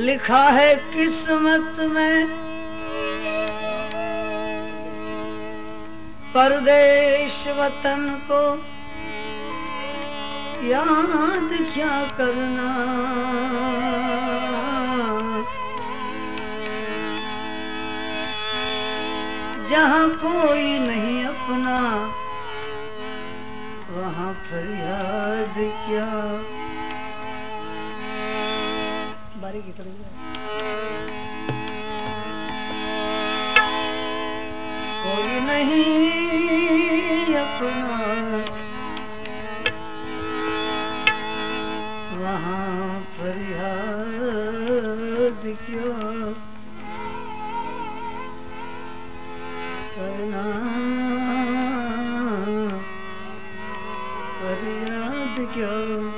लिखा है किस्मत में। परदेश वतन को याद क्या करना। जहाँ कोई नहीं अपना, वहाँ फरियाद क्या बारीकी थोड़ी कोई नहीं अपना। वहाँ फरियाद क्यों? करना फरियाद क्यों?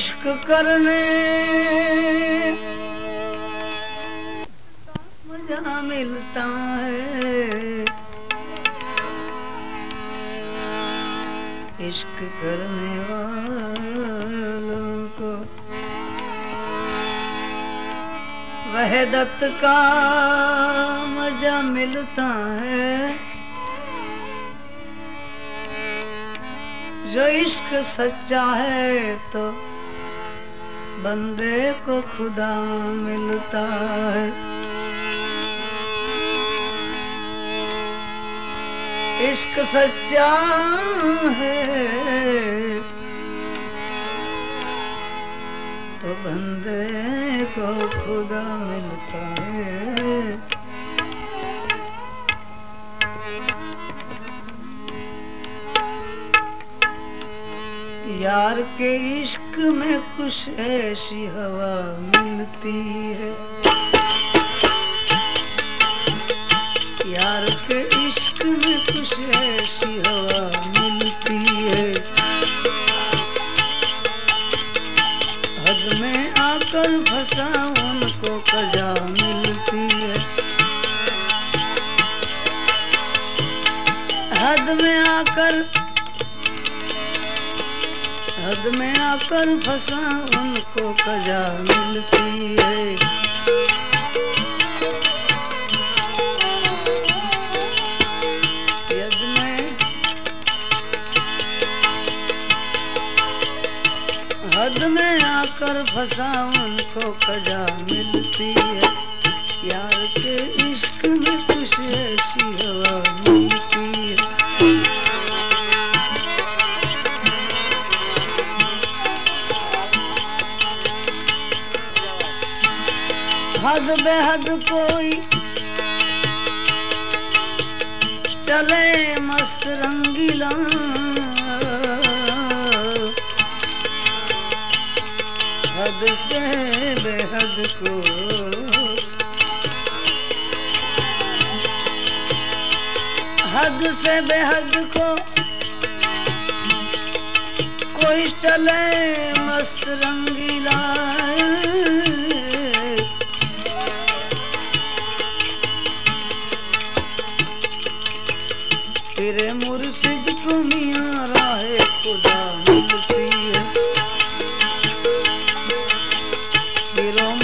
इश्क करने। मज़ा मिलता है। इश्क करने वालों को। वहदत का मज़ा मिलता है। जो इश्क सच्चा है तो बंदे को खुदा मिलता है। इश्क सच्चा है। तो बंदे को खुदा मिलता है। यार के इश्क में कुछ ऐसी हवा मिलती है। यार के इश्क में कुछ ऐसी आकर फंसा, उनको कजा मिलती है। हद में आकर कजा मिलती है। यार के इश्क में कुछ ऐसी हवा बेहद कोई चले मस्त रंगीला। हद से बेहद को। हद से बेहद को कोई चले मस्त रंगीला। तेरो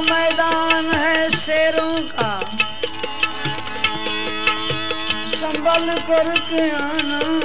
मैदान है शेरों का। संभल करके आना।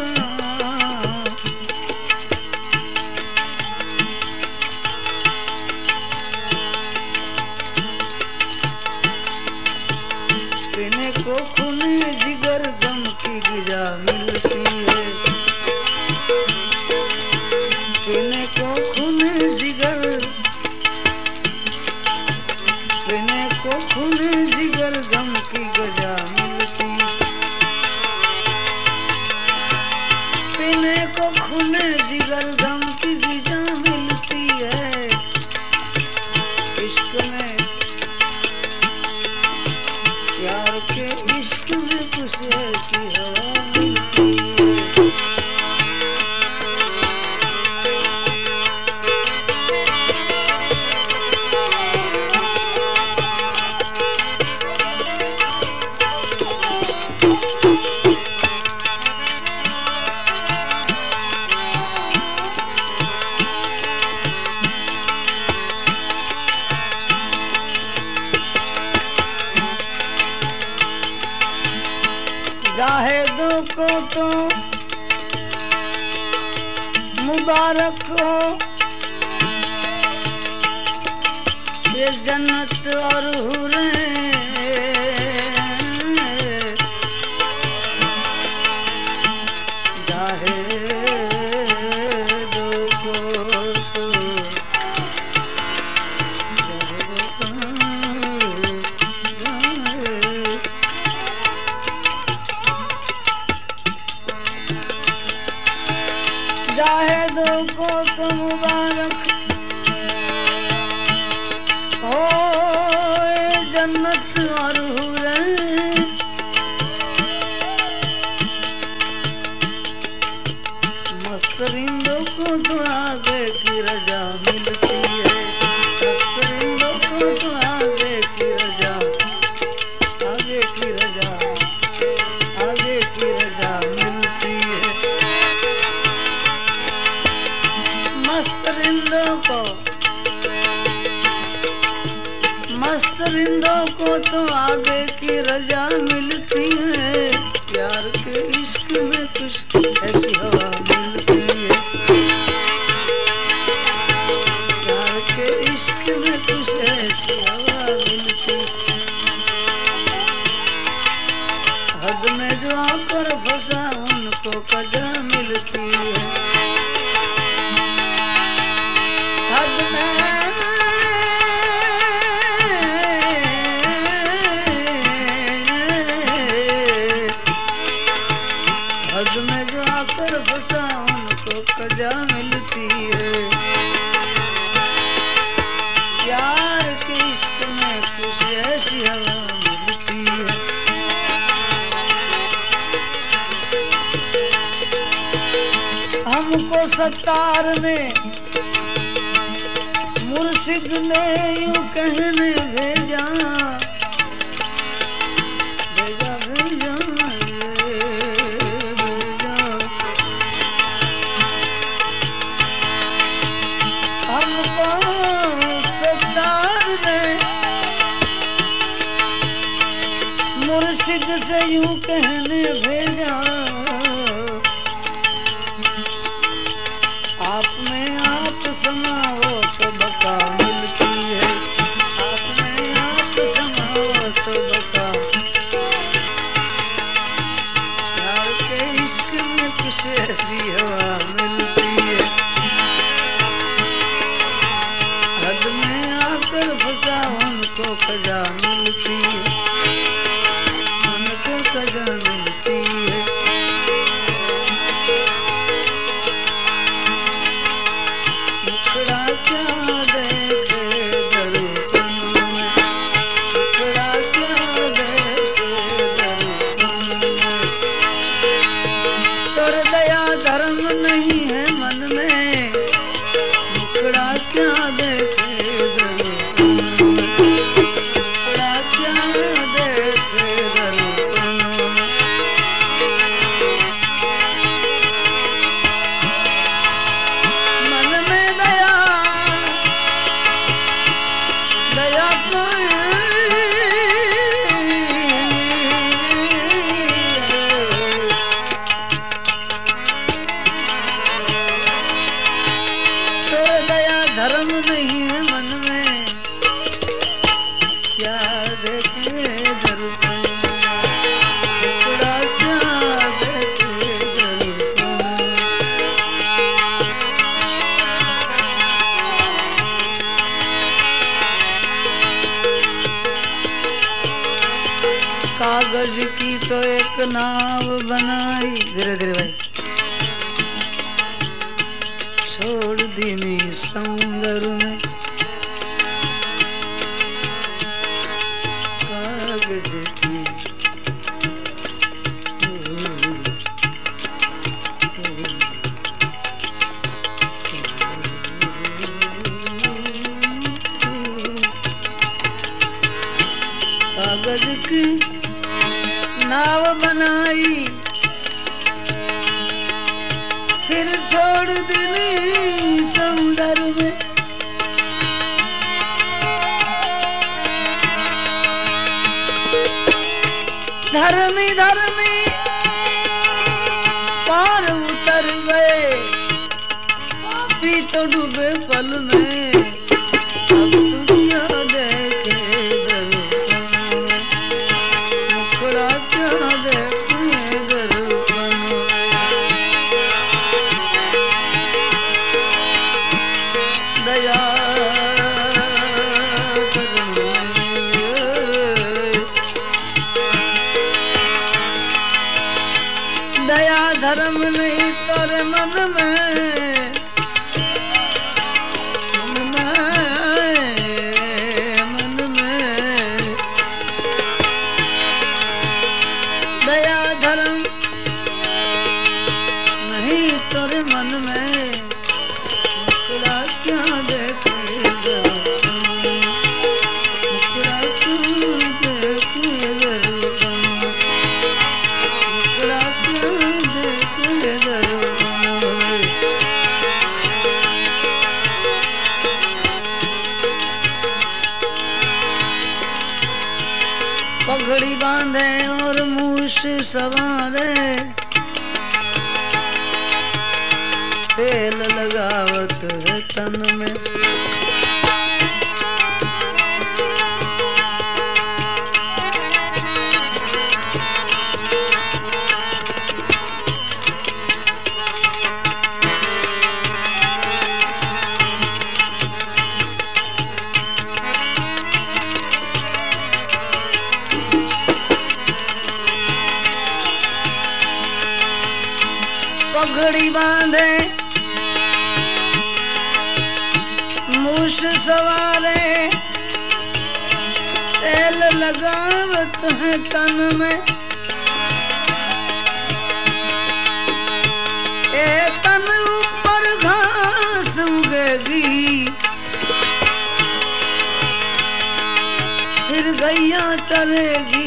को तो मुबारक। हो जन्नत और तार में मुर्शिद ने यू कहने भेजा। गज की नाव बनाई। फिर छोड़ दी समुद्र में। धर्मी धर्मी पार उतर गए। पापी तो डूबे पल में। पगड़ी बांधे। मुश सवारे। तेल लगावत है तन में। तन ऊपर घास फिर गैया चलेगी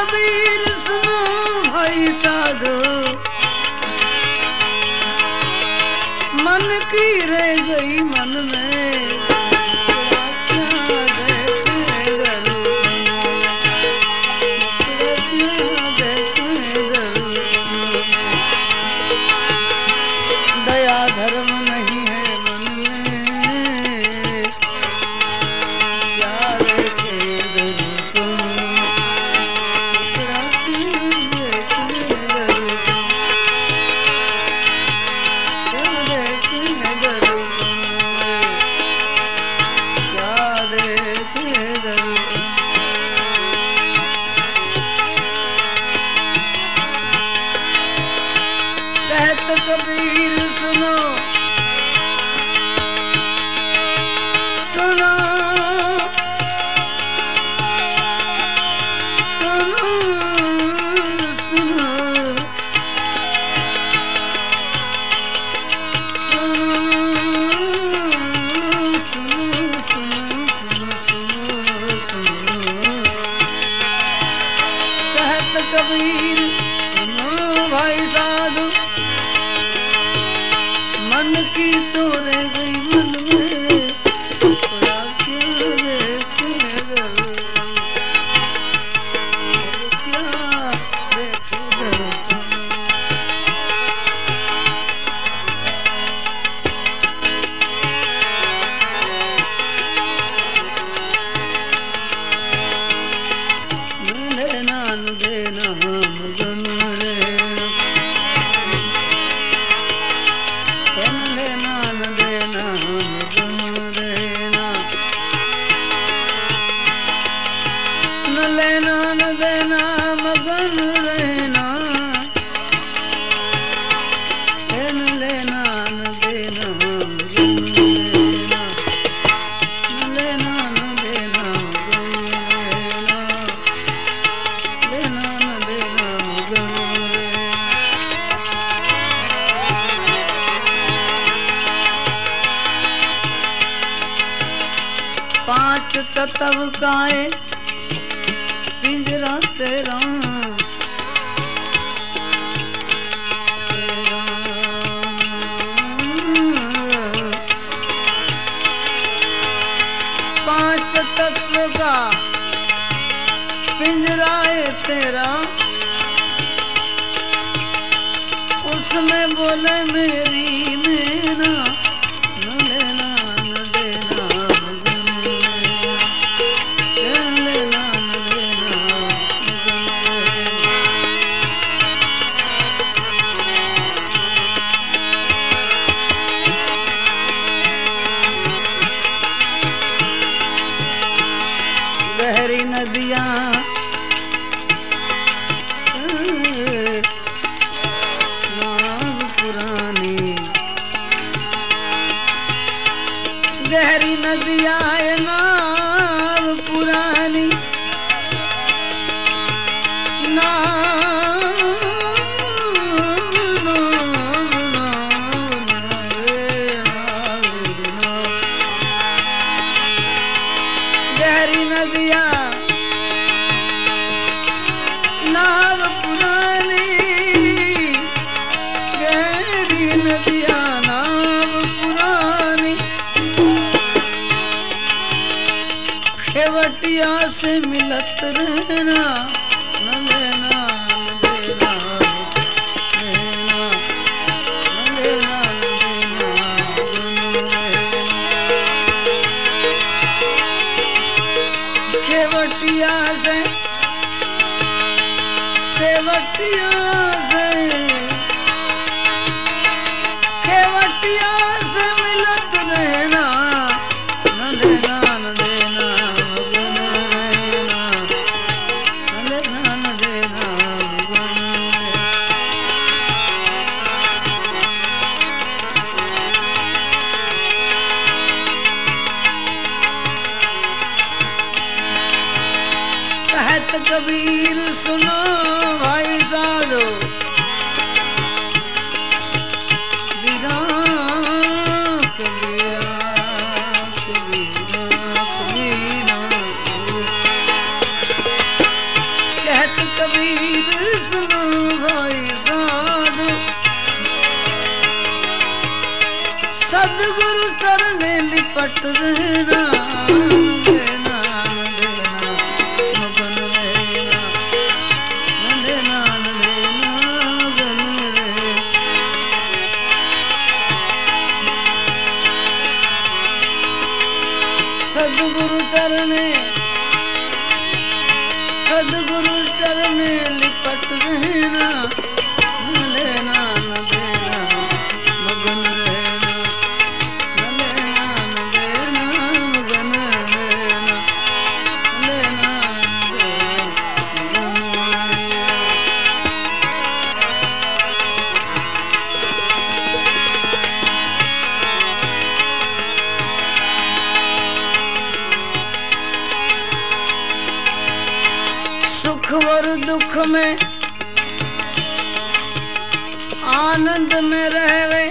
कबीर सुनो भाई साधो मन की रह गई मन में। तब गाए पिया से मिलत रहना। பட்டது நான் और दुख में आनंद में रहवे।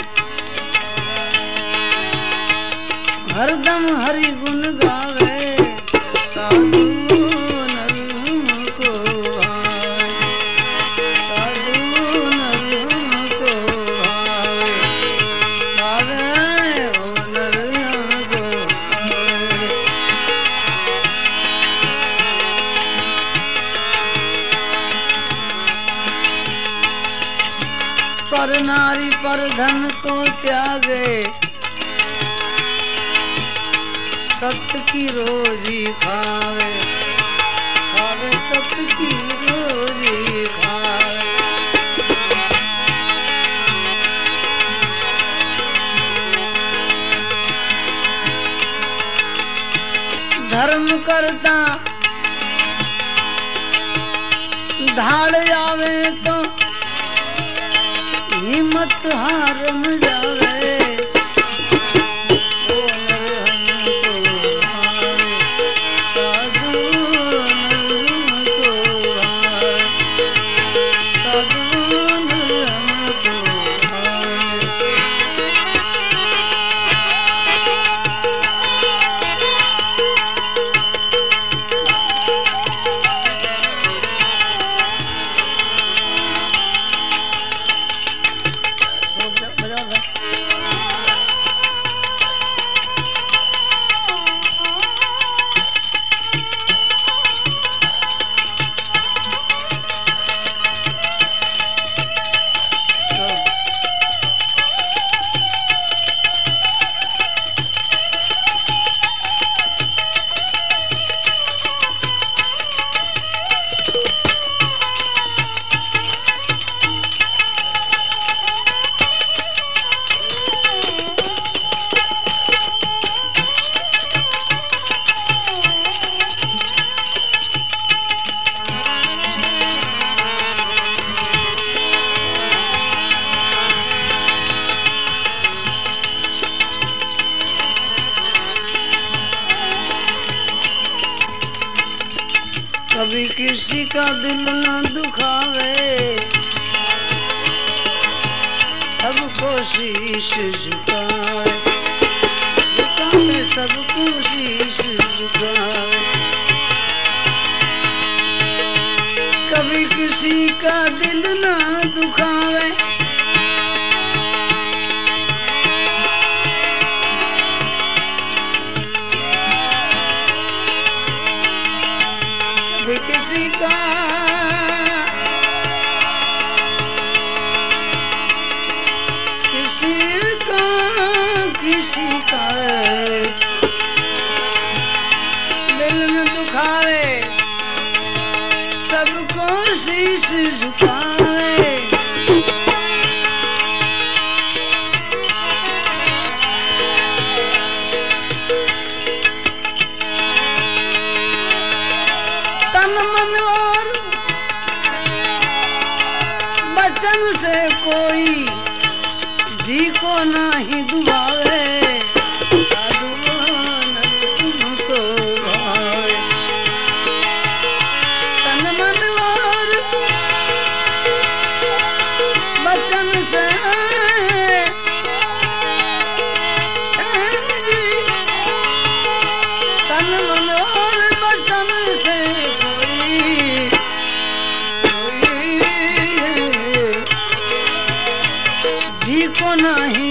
हरदम हरि गुण गावे। पर धन को त्यागे। सत्य की रोजी खावे खावे सत्य की रोजी खावे धर्म करता, धाड़ आवे तो मत हारम जावे नहीं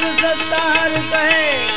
सतार कहे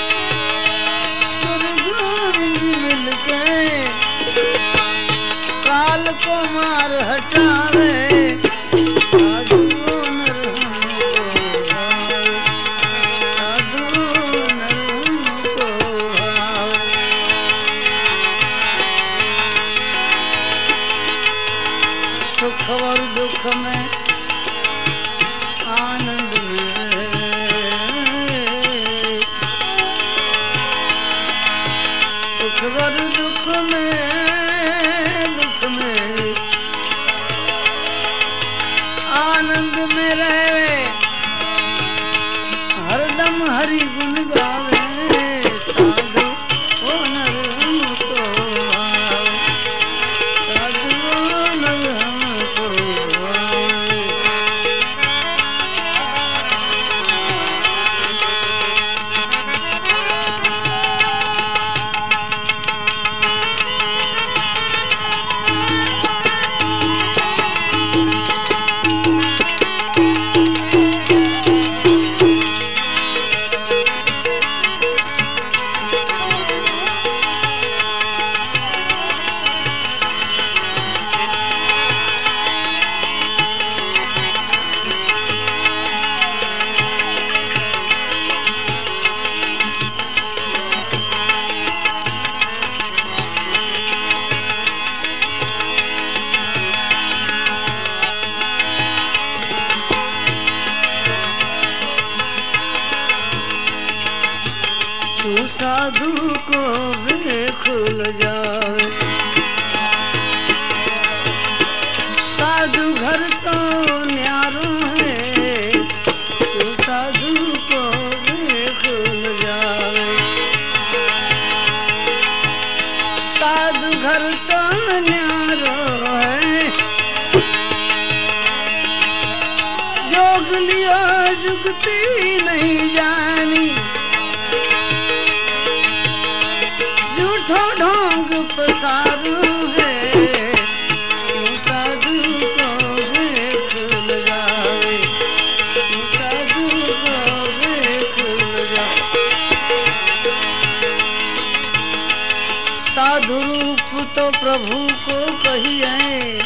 प्रभु को कहिए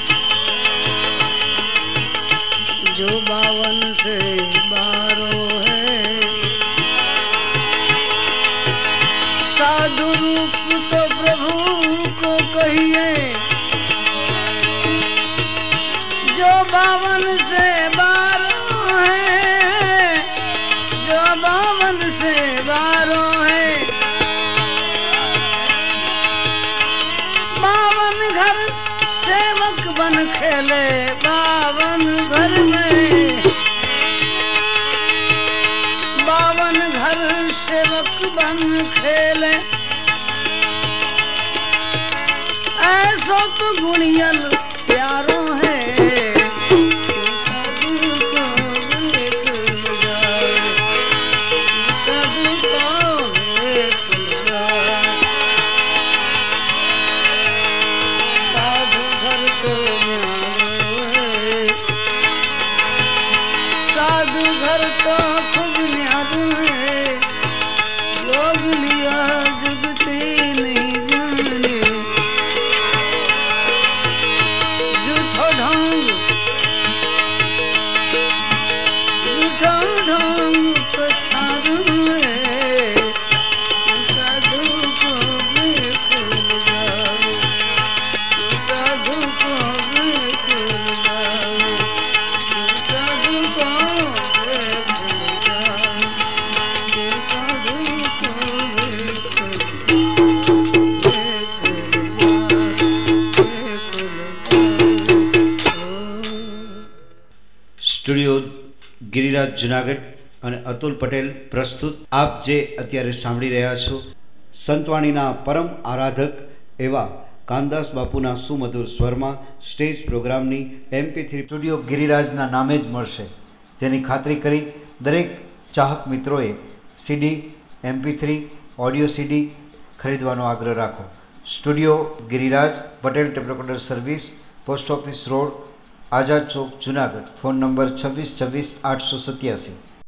जो बावन से बा money yellow. જુનાગઢ અને અતુલ પટેલ પ્રસ્તુત. આપ જે અત્યારે સાંભળી રહ્યા છો, સંતવાણીના પરમ આરાધક એવા કાનદાસ બાપુના સુમધુર સ્વરમાં સ્ટેજ પ્રોગ્રામની એમપી થ્રી સ્ટુડિયો ગિરિરાજના નામે જ મળશે. જેની ખાતરી કરી દરેક ચાહક મિત્રોએ CD MP three audio CD ખરીદવાનો આગ્રહ રાખો. Studio Giriraj, Patel tape service, post office road Azad ચોક જુનાગઢ. ફોન નંબર છવ્વીસ છવ્વીસ આઠસો સત્યાસી.